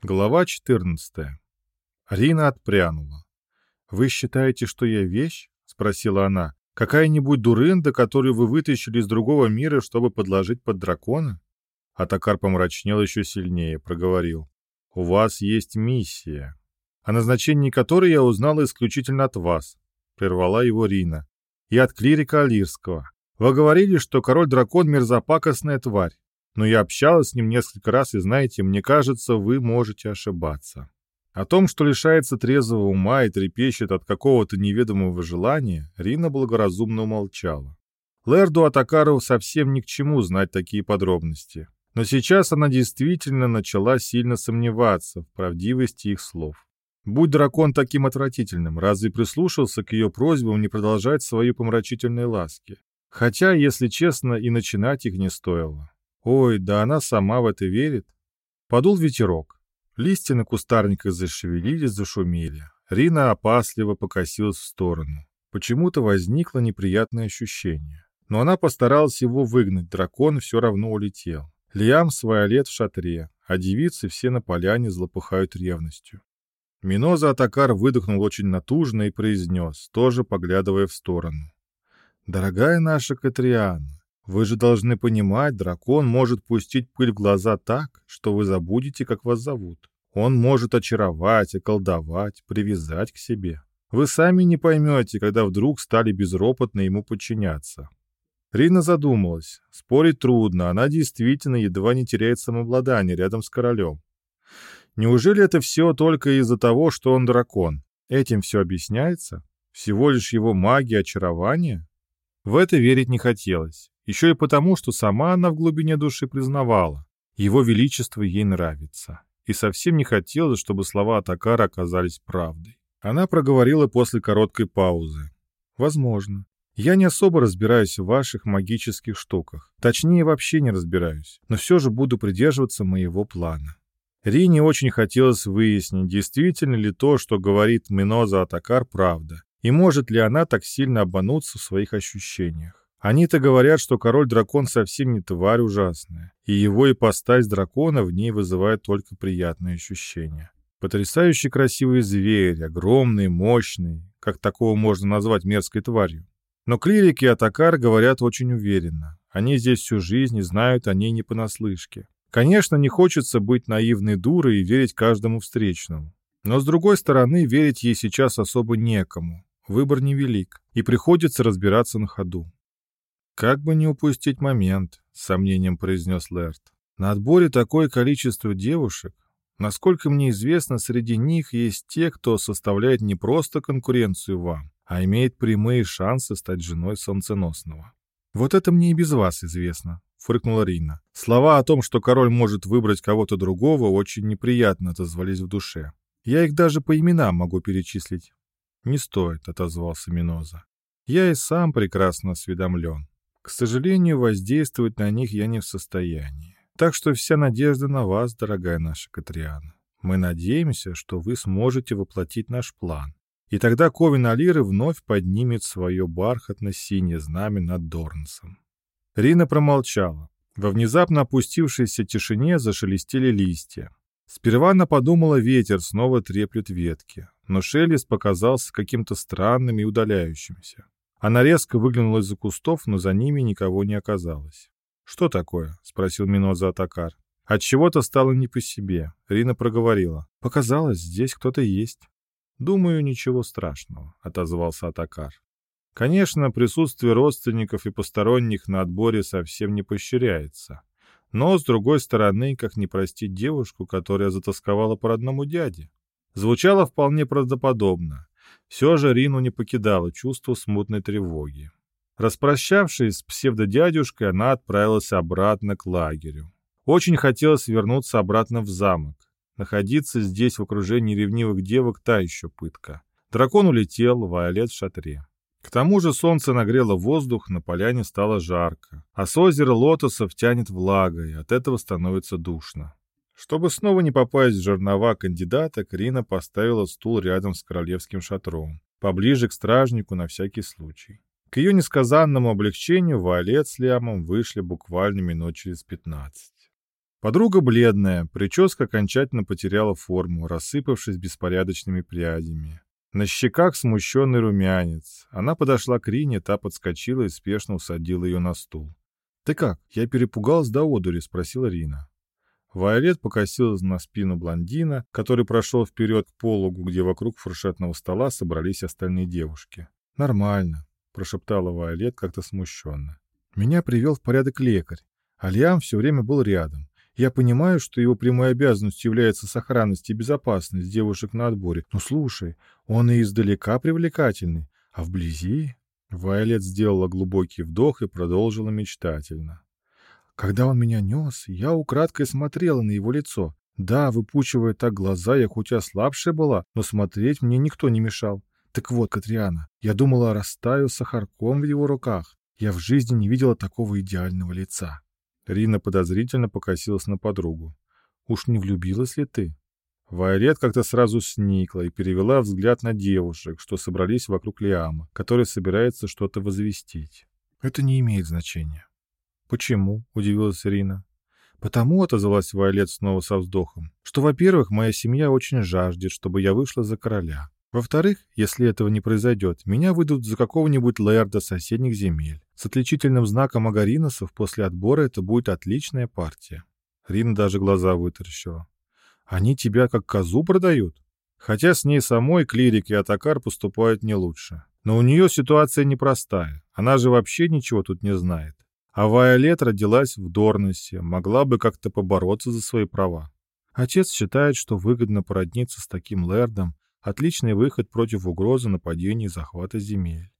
Глава 14. Рина отпрянула. «Вы считаете, что я вещь?» — спросила она. «Какая-нибудь дурында, которую вы вытащили из другого мира, чтобы подложить под дракона?» Атакар помрачнел еще сильнее, проговорил. «У вас есть миссия, о назначении которой я узнала исключительно от вас», — прервала его Рина. «И от клирика Алирского. Вы говорили, что король-дракон — мерзопакостная тварь но я общалась с ним несколько раз, и знаете, мне кажется, вы можете ошибаться. О том, что лишается трезвого ума и трепещет от какого-то неведомого желания, Рина благоразумно умолчала. Лерду Атакару совсем ни к чему знать такие подробности. Но сейчас она действительно начала сильно сомневаться в правдивости их слов. Будь дракон таким отвратительным, разве прислушался к ее просьбам не продолжать свои помрачительные ласки? Хотя, если честно, и начинать их не стоило. Ой, да она сама в это верит. Подул ветерок. Листья на кустарниках зашевелились, зашумели. Рина опасливо покосилась в сторону. Почему-то возникло неприятное ощущение. Но она постаралась его выгнать, дракон все равно улетел. Лиам своя в шатре, а девицы все на поляне злопыхают ревностью. Миноза Атакар выдохнул очень натужно и произнес, тоже поглядывая в сторону. «Дорогая наша Катриана, вы же должны понимать, дракон может пустить пыль в глаза так, что вы забудете, как вас зовут. Он может очаровать, околдовать, привязать к себе. Вы сами не поймете, когда вдруг стали безропотно ему подчиняться. Рина задумалась. Спорить трудно, она действительно едва не теряет самообладание рядом с королем. Неужели это все только из-за того, что он дракон? Этим все объясняется? Всего лишь его магия очарования? В это верить не хотелось. Еще и потому, что сама она в глубине души признавала, его величество ей нравится. И совсем не хотелось, чтобы слова Атакара оказались правдой. Она проговорила после короткой паузы. «Возможно. Я не особо разбираюсь в ваших магических штуках. Точнее, вообще не разбираюсь. Но все же буду придерживаться моего плана». Рине очень хотелось выяснить, действительно ли то, что говорит Миноза Атакар, правда, и может ли она так сильно обмануться в своих ощущениях. Они-то говорят, что король-дракон совсем не тварь ужасная, и его ипостась дракона в ней вызывает только приятные ощущения. Потрясающе красивый зверь, огромный, мощный, как такого можно назвать мерзкой тварью. Но клирики Атакар говорят очень уверенно. Они здесь всю жизнь и знают о ней не понаслышке. Конечно, не хочется быть наивной дурой и верить каждому встречному. Но, с другой стороны, верить ей сейчас особо некому. Выбор невелик, и приходится разбираться на ходу. «Как бы не упустить момент», — с сомнением произнес Лэрт. «На отборе такое количество девушек. Насколько мне известно, среди них есть те, кто составляет не просто конкуренцию вам, а имеет прямые шансы стать женой солнценосного». «Вот это мне и без вас известно», — фыркнула Рина. Слова о том, что король может выбрать кого-то другого, очень неприятно отозвались в душе. «Я их даже по именам могу перечислить». «Не стоит», — отозвался Миноза. «Я и сам прекрасно осведомлен. К сожалению, воздействовать на них я не в состоянии. Так что вся надежда на вас, дорогая наша Катриана. Мы надеемся, что вы сможете воплотить наш план. И тогда Ковин Алиры вновь поднимет свое бархатно-синее знамя над Дорнсом. Рина промолчала. Во внезапно опустившейся тишине зашелестели листья. Сперва она подумала, ветер снова треплет ветки, но шелест показался каким-то странным и удаляющимся. Она резко выглянула из-за кустов, но за ними никого не оказалось. «Что такое?» — спросил Миноза Атакар. От чего то стало не по себе. Рина проговорила. «Показалось, здесь кто-то есть». «Думаю, ничего страшного», — отозвался Атакар. Конечно, присутствие родственников и посторонних на отборе совсем не поощряется. Но, с другой стороны, как не простить девушку, которая затасковала по родному дяде? Звучало вполне правдоподобно. Все же Рину не покидало чувство смутной тревоги. Распрощавшись с псевдодядюшкой, она отправилась обратно к лагерю. Очень хотелось вернуться обратно в замок. Находиться здесь в окружении ревнивых девок та еще пытка. Дракон улетел, Вайолет в шатре. К тому же солнце нагрело воздух, на поляне стало жарко, а с озера лотосов тянет влагой, от этого становится душно. Чтобы снова не попасть в жернова кандидата, Крина поставила стул рядом с королевским шатром, поближе к стражнику на всякий случай. К ее несказанному облегчению Валет с Лямом вышли буквально минут через пятнадцать. Подруга бледная, прическа окончательно потеряла форму, рассыпавшись беспорядочными прядями. На щеках смущенный румянец. Она подошла к Рине, та подскочила и спешно усадила ее на стул. «Ты как? Я перепугалась до одури», — спросила Рина. Вайолет покосилась на спину блондина, который прошел вперед к пологу, где вокруг фуршетного стола собрались остальные девушки. «Нормально», — прошептала Вайолет как-то смущенно. «Меня привел в порядок лекарь. Альям все время был рядом. Я понимаю, что его прямой обязанностью является сохранность и безопасность девушек на отборе. Но слушай, он и издалека привлекательный, а вблизи...» Вайолет сделала глубокий вдох и продолжила мечтательно. Когда он меня нес, я украдкой смотрела на его лицо. Да, выпучивая так глаза, я хоть и ослабшая была, но смотреть мне никто не мешал. Так вот, Катриана, я думала, растаю сахарком в его руках. Я в жизни не видела такого идеального лица. Рина подозрительно покосилась на подругу. «Уж не влюбилась ли ты?» Вайрет как-то сразу сникла и перевела взгляд на девушек, что собрались вокруг Лиама, который собирается что-то возвестить. «Это не имеет значения». «Почему?» — удивилась Рина. «Потому», — отозвалась Вайолет снова со вздохом, «что, во-первых, моя семья очень жаждет, чтобы я вышла за короля. Во-вторых, если этого не произойдет, меня выйдут за какого-нибудь лэрда соседних земель. С отличительным знаком агариносов после отбора это будет отличная партия. Рина даже глаза вытаращила. Они тебя как козу продают? Хотя с ней самой клирик и атакар поступают не лучше. Но у нее ситуация непростая. Она же вообще ничего тут не знает. А Вайолет родилась в Дорнесе, могла бы как-то побороться за свои права. Отец считает, что выгодно породниться с таким лэрдом, Отличный выход против угрозы нападения и захвата земель.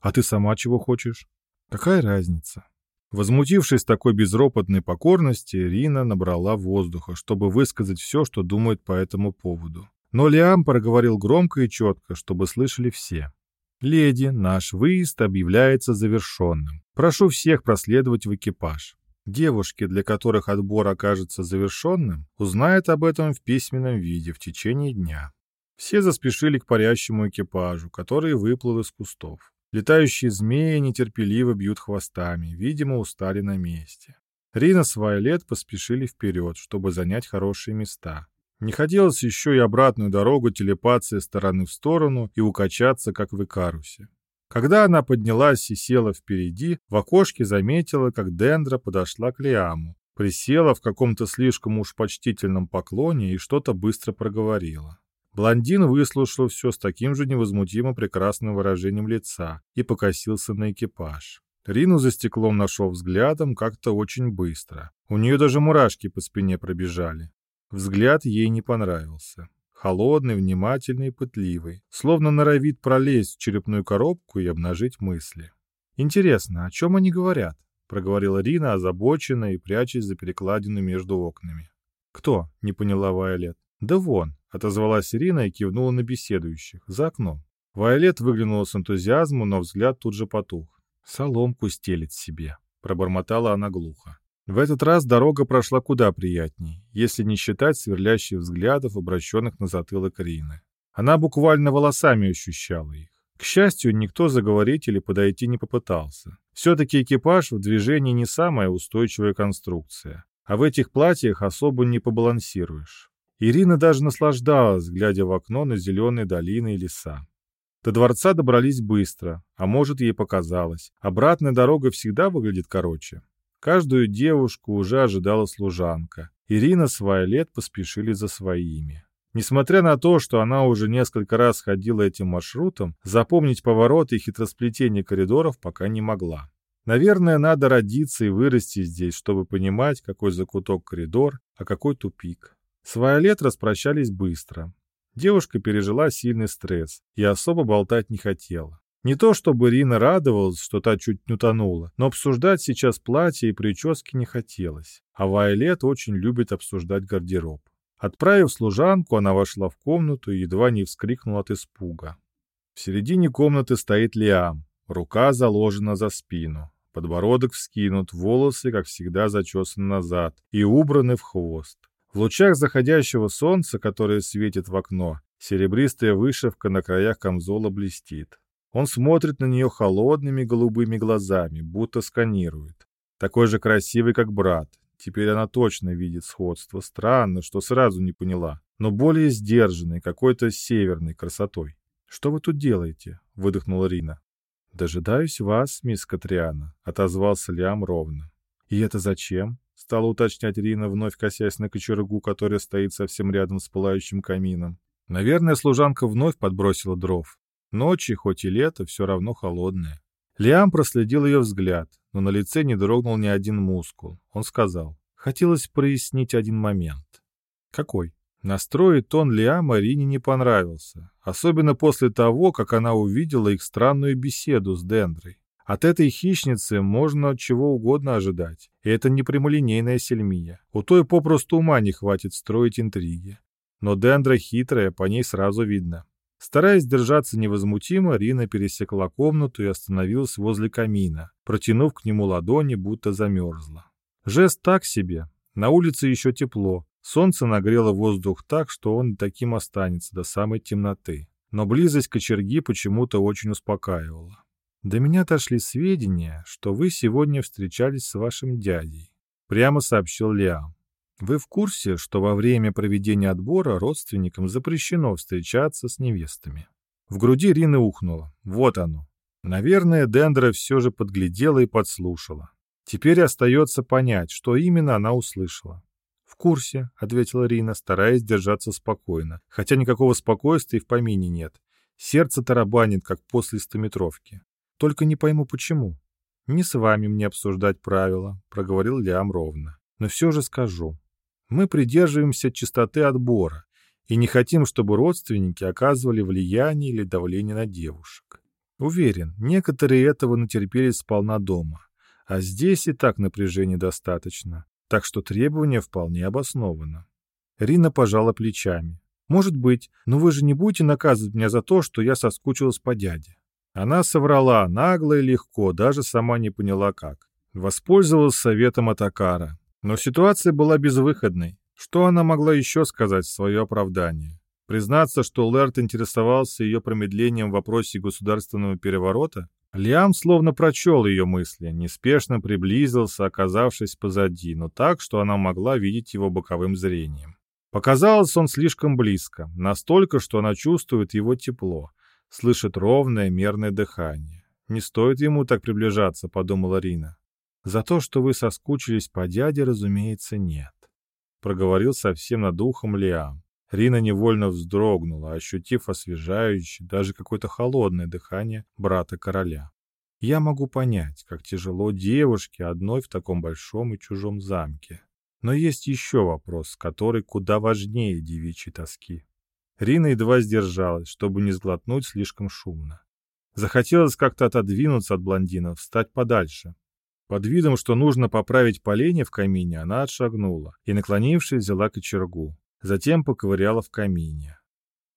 А ты сама чего хочешь? Какая разница? Возмутившись такой безропотной покорности, Рина набрала воздуха, чтобы высказать все, что думает по этому поводу. Но Лиам проговорил громко и четко, чтобы слышали все. «Леди, наш выезд объявляется завершенным. Прошу всех проследовать в экипаж. Девушки, для которых отбор окажется завершенным, узнают об этом в письменном виде в течение дня. Все заспешили к парящему экипажу, который выплыл из кустов. Летающие змеи нетерпеливо бьют хвостами, видимо, устали на месте. Рина с Вайолет поспешили вперед, чтобы занять хорошие места. Не хотелось еще и обратную дорогу телепаться из стороны в сторону и укачаться, как в Икарусе. Когда она поднялась и села впереди, в окошке заметила, как Дендра подошла к Лиаму, присела в каком-то слишком уж почтительном поклоне и что-то быстро проговорила. Блондин выслушал все с таким же невозмутимо прекрасным выражением лица и покосился на экипаж. Рину за стеклом нашел взглядом как-то очень быстро. У нее даже мурашки по спине пробежали. Взгляд ей не понравился. Холодный, внимательный пытливый. Словно норовит пролезть в черепную коробку и обнажить мысли. «Интересно, о чем они говорят?» — проговорила Рина, озабоченная и прячась за перекладину между окнами. «Кто?» — не поняла Вайолет. «Да вон», — отозвалась Ирина и кивнула на беседующих, за окном. Вайолет выглянула с энтузиазмом, но взгляд тут же потух. «Соломку стелит себе», — пробормотала она глухо. В этот раз дорога прошла куда приятней, если не считать сверлящих взглядов, обращенных на затылок Рины. Она буквально волосами ощущала их. К счастью, никто заговорить или подойти не попытался. Все-таки экипаж в движении не самая устойчивая конструкция, а в этих платьях особо не побалансируешь. Ирина даже наслаждалась, глядя в окно на зеленые долины и леса. До дворца добрались быстро, а может, ей показалось. Обратная дорога всегда выглядит короче. Каждую девушку уже ожидала служанка. Ирина с Вайолет поспешили за своими. Несмотря на то, что она уже несколько раз ходила этим маршрутом, запомнить повороты и хитросплетение коридоров пока не могла. Наверное, надо родиться и вырасти здесь, чтобы понимать, какой закуток коридор, а какой тупик. С Вайолет распрощались быстро. Девушка пережила сильный стресс и особо болтать не хотела. Не то чтобы Рина радовалась, что та чуть не утонула, но обсуждать сейчас платье и прически не хотелось. А Вайолет очень любит обсуждать гардероб. Отправив служанку, она вошла в комнату и едва не вскрикнула от испуга. В середине комнаты стоит Лиам, рука заложена за спину, подбородок вскинут, волосы, как всегда, зачесаны назад и убраны в хвост. В лучах заходящего солнца, которое светит в окно, серебристая вышивка на краях камзола блестит. Он смотрит на нее холодными голубыми глазами, будто сканирует. Такой же красивый, как брат, Теперь она точно видит сходство. Странно, что сразу не поняла. Но более сдержанной, какой-то северной красотой. «Что вы тут делаете?» — выдохнула Рина. «Дожидаюсь вас, мисс Катриана», — отозвался Лиам ровно. «И это зачем?» — стала уточнять Рина, вновь косясь на кочергу, которая стоит совсем рядом с пылающим камином. Наверное, служанка вновь подбросила дров. Ночи, хоть и лето, все равно холодное. Лиам проследил ее взгляд, но на лице не дрогнул ни один мускул. Он сказал, хотелось прояснить один момент. «Какой?» Настрой и тон Лиама Рине не понравился, особенно после того, как она увидела их странную беседу с Дендрой. От этой хищницы можно чего угодно ожидать, и это не прямолинейная сельмия. У той попросту ума не хватит строить интриги. Но Дендра хитрая, по ней сразу видно. Стараясь держаться невозмутимо, Рина пересекла комнату и остановилась возле камина, протянув к нему ладони, будто замерзла. Жест так себе. На улице еще тепло, Солнце нагрело воздух так, что он таким останется до самой темноты. Но близость кочерги почему-то очень успокаивала. До меня дошли сведения, что вы сегодня встречались с вашим дядей. Прямо сообщил Лиам. Вы в курсе, что во время проведения отбора родственникам запрещено встречаться с невестами? В груди Рины ухнуло. Вот оно. Наверное, Дендра все же подглядела и подслушала. Теперь остается понять, что именно она услышала курсе», — ответила Рина, стараясь держаться спокойно, хотя никакого спокойствия в помине нет. Сердце тарабанит, как после стометровки. Только не пойму, почему. «Не с вами мне обсуждать правила», — проговорил Лиам ровно. «Но все же скажу. Мы придерживаемся чистоты отбора и не хотим, чтобы родственники оказывали влияние или давление на девушек. Уверен, некоторые этого натерпелись сполна дома, а здесь и так напряжения достаточно так что требование вполне обосновано. Рина пожала плечами. «Может быть, но вы же не будете наказывать меня за то, что я соскучилась по дяде». Она соврала нагло и легко, даже сама не поняла как. Воспользовалась советом Атакара. Но ситуация была безвыходной. Что она могла еще сказать в свое оправдание? Признаться, что Лэрт интересовался ее промедлением в вопросе государственного переворота? Лиам словно прочел ее мысли, неспешно приблизился, оказавшись позади, но так, что она могла видеть его боковым зрением. Показалось он слишком близко, настолько, что она чувствует его тепло, слышит ровное мерное дыхание. «Не стоит ему так приближаться», — подумала Рина. «За то, что вы соскучились по дяде, разумеется, нет», — проговорил совсем над ухом Лиам. Рина невольно вздрогнула, ощутив освежающее, даже какое-то холодное дыхание брата короля. Я могу понять, как тяжело девушке одной в таком большом и чужом замке. Но есть еще вопрос, который куда важнее девичьей тоски. Рина едва сдержалась, чтобы не сглотнуть слишком шумно. Захотелось как-то отодвинуться от блондина, встать подальше. Под видом, что нужно поправить поленья в камине, она отшагнула и, наклонившись, взяла кочергу. Затем поковыряла в камине.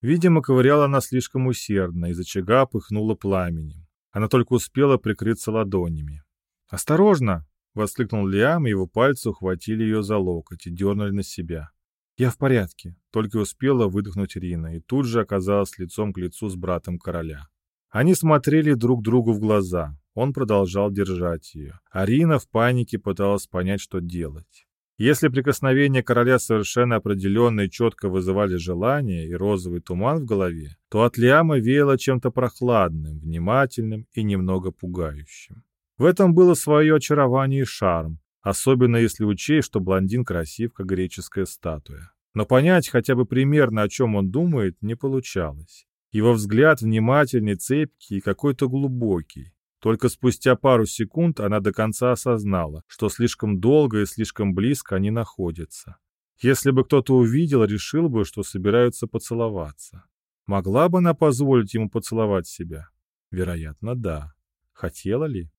Видимо, ковыряла она слишком усердно, из очага пыхнула пламенем. Она только успела прикрыться ладонями. «Осторожно!» — воскликнул Лиам, и его пальцы ухватили ее за локоть и дернули на себя. «Я в порядке», — только успела выдохнуть Рина, и тут же оказалась лицом к лицу с братом короля. Они смотрели друг другу в глаза. Он продолжал держать ее. Арина в панике пыталась понять, что делать. Если прикосновения короля совершенно определенно и четко вызывали желание и розовый туман в голове, то от Лиама веяло чем-то прохладным, внимательным и немного пугающим. В этом было свое очарование и шарм, особенно если учесть, что блондин красив, как греческая статуя. Но понять хотя бы примерно, о чем он думает, не получалось. Его взгляд внимательный, цепкий и какой-то глубокий. Только спустя пару секунд она до конца осознала, что слишком долго и слишком близко они находятся. Если бы кто-то увидел, решил бы, что собираются поцеловаться. Могла бы она позволить ему поцеловать себя? Вероятно, да. Хотела ли?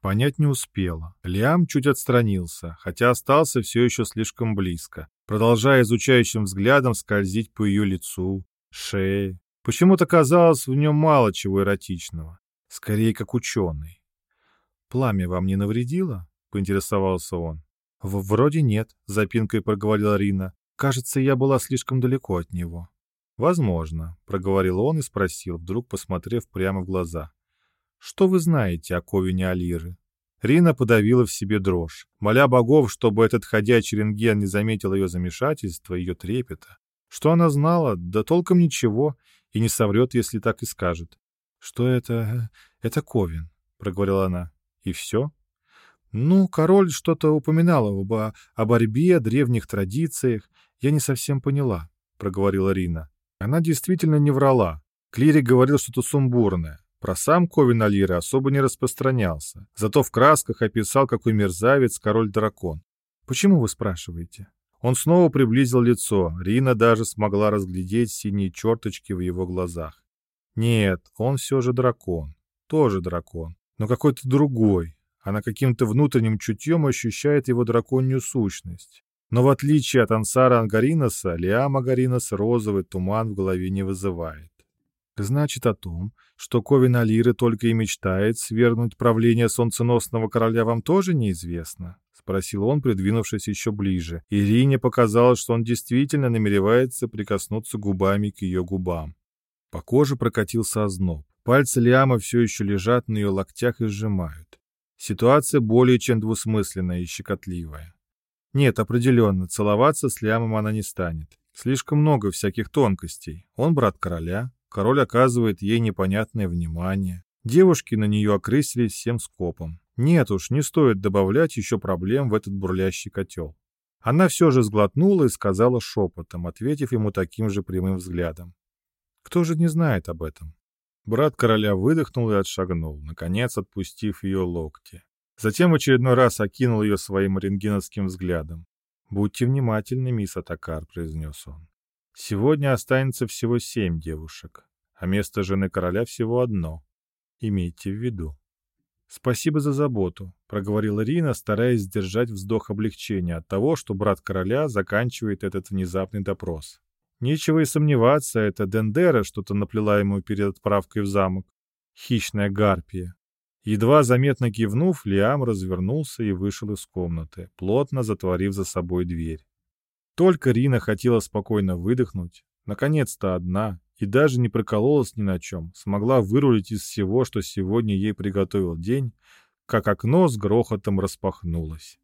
Понять не успела. Лиам чуть отстранился, хотя остался все еще слишком близко, продолжая изучающим взглядом скользить по ее лицу, шее. Почему-то казалось в нем мало чего эротичного. Скорее, как ученый. «Пламя вам не навредило?» — поинтересовался он. «Вроде нет», — запинкой проговорила Рина. «Кажется, я была слишком далеко от него». «Возможно», — проговорил он и спросил, вдруг посмотрев прямо в глаза. «Что вы знаете о Ковине Алиры?» Рина подавила в себе дрожь, моля богов, чтобы этот ходячий рентген не заметил ее замешательства, ее трепета. Что она знала? Да толком ничего, и не соврет, если так и скажет. «Что это? Это Ковин», — проговорила она. «И все?» «Ну, король что-то упоминал об, о борьбе, древних традициях. Я не совсем поняла», — проговорила Рина. Она действительно не врала. Клирик говорил что-то сумбурное. Про сам Ковин Алира особо не распространялся. Зато в красках описал, какой мерзавец король-дракон. «Почему вы спрашиваете?» Он снова приблизил лицо. Рина даже смогла разглядеть синие черточки в его глазах. Нет, он все же дракон. Тоже дракон. Но какой-то другой. Она каким-то внутренним чутьем ощущает его драконью сущность. Но в отличие от Ансара Ангариноса, Лиам Агаринос розовый туман в голове не вызывает. Значит, о том, что Ковин Алиры только и мечтает свергнуть правление солнценосного короля, вам тоже неизвестно? — спросил он, придвинувшись еще ближе. Ирине показалось, что он действительно намеревается прикоснуться губами к ее губам. По коже прокатился озноб. Пальцы Лиама все еще лежат на ее локтях и сжимают. Ситуация более чем двусмысленная и щекотливая. Нет, определенно, целоваться с Лиамом она не станет. Слишком много всяких тонкостей. Он брат короля, король оказывает ей непонятное внимание. Девушки на нее окрысились всем скопом. Нет уж, не стоит добавлять еще проблем в этот бурлящий котел. Она все же сглотнула и сказала шепотом, ответив ему таким же прямым взглядом. Кто же не знает об этом? Брат короля выдохнул и отшагнул, наконец отпустив ее локти. Затем очередной раз окинул ее своим рентгеновским взглядом. «Будьте внимательны, мисс Атакар», — произнес он. «Сегодня останется всего семь девушек, а место жены короля всего одно. Имейте в виду». «Спасибо за заботу», — проговорила Рина, стараясь сдержать вздох облегчения от того, что брат короля заканчивает этот внезапный допрос. Нечего и сомневаться, это Дендера что-то наплела ему перед отправкой в замок. Хищная гарпия. Едва заметно кивнув, Лиам развернулся и вышел из комнаты, плотно затворив за собой дверь. Только Рина хотела спокойно выдохнуть, наконец-то одна, и даже не прокололась ни на чем, смогла вырулить из всего, что сегодня ей приготовил день, как окно с грохотом распахнулось.